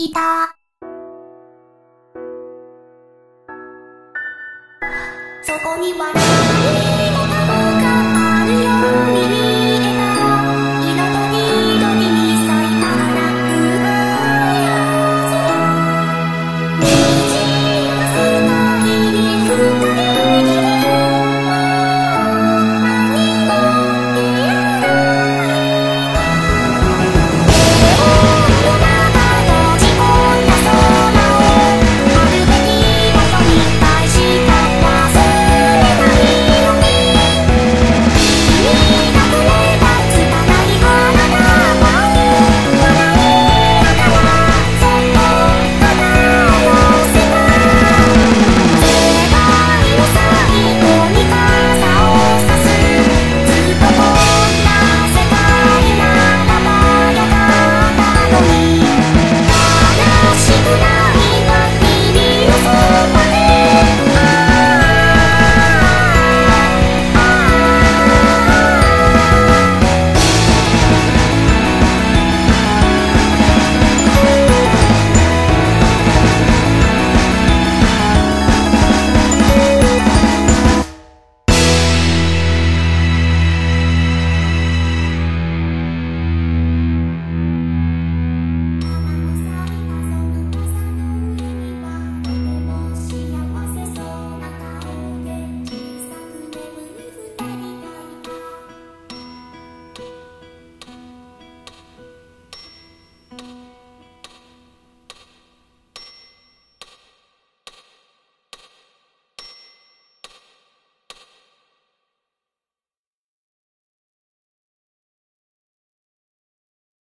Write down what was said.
ていた。そこには何もかもがあるように